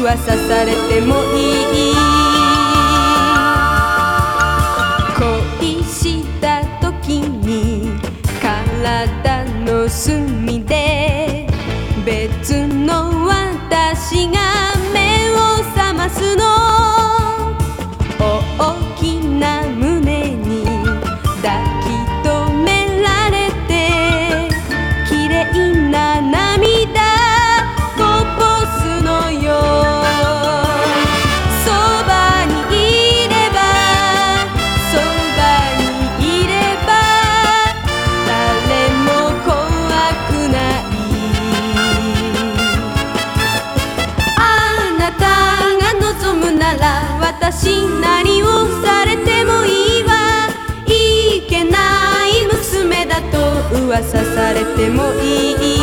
噂されてもいい恋した時に体の隅で別の私が目を覚ますの。大きな胸に抱き留められて綺麗な私何をされてもいいわ。いけない娘だと噂されてもいい。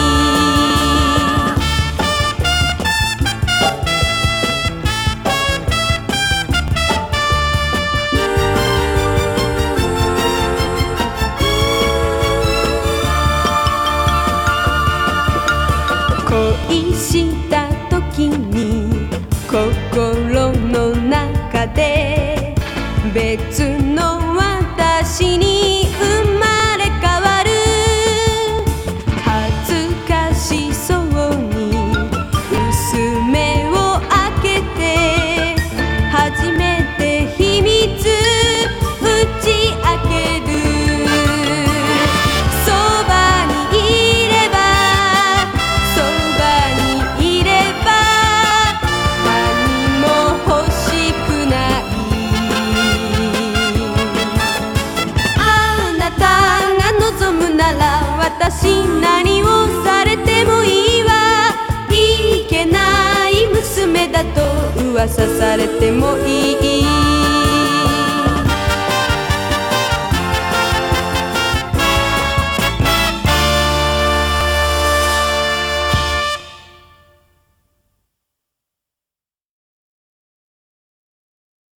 恋した別の私何をされてもいいわ。いけない娘だと噂されてもいい。